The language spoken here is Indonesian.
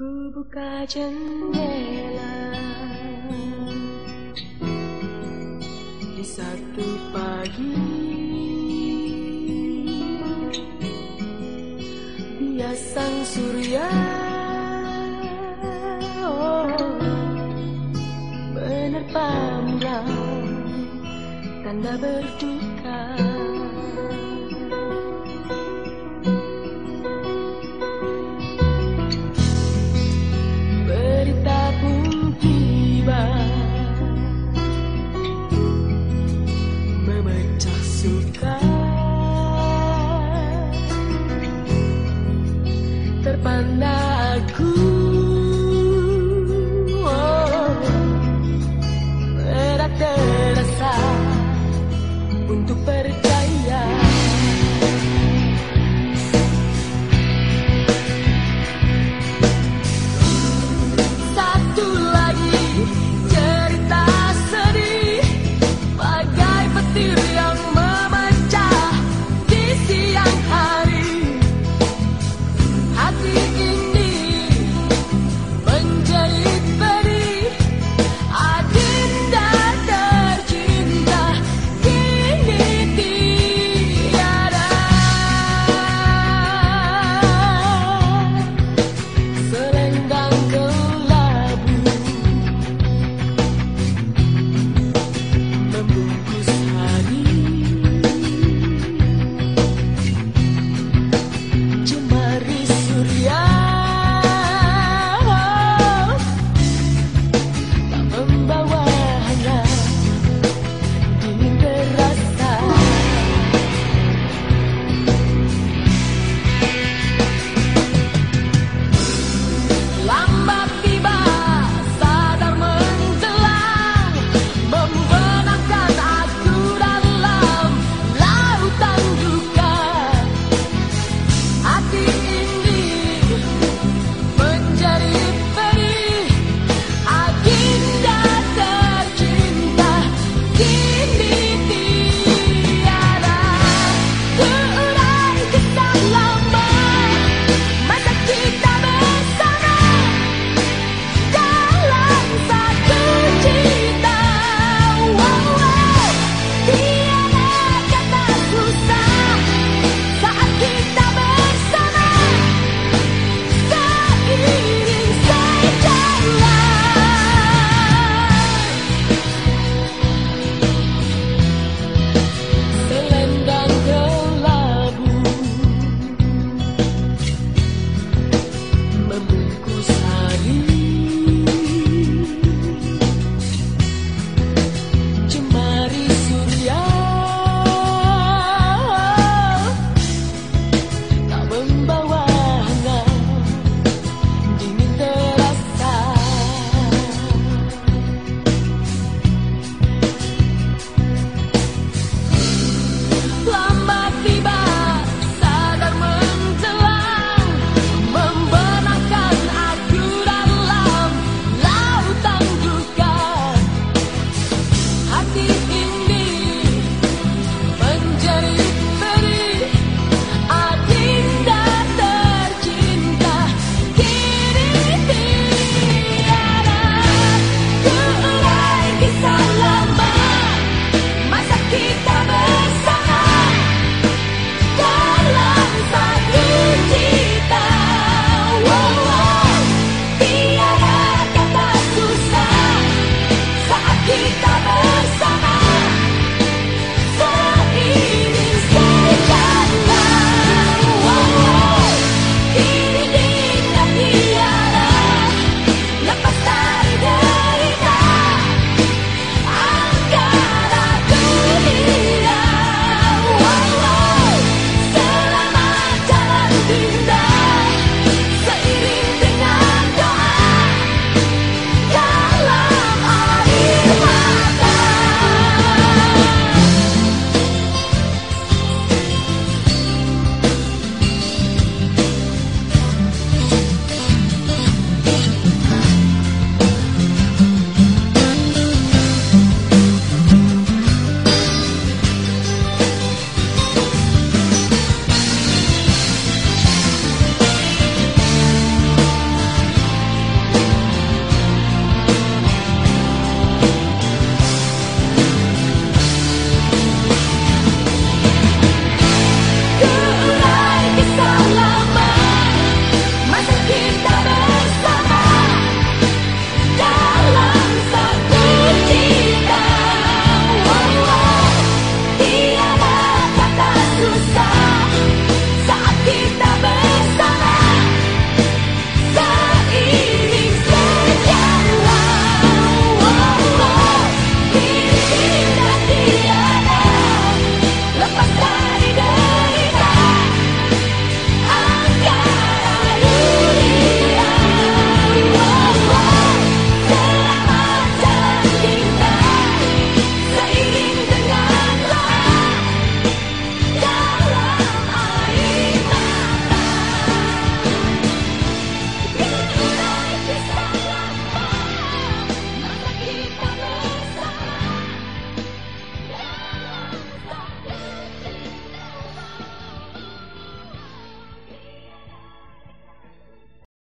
Ku buka jendela. Di satu pagi Dia sang surya. Oh, Menerpa muram Tanda berduka.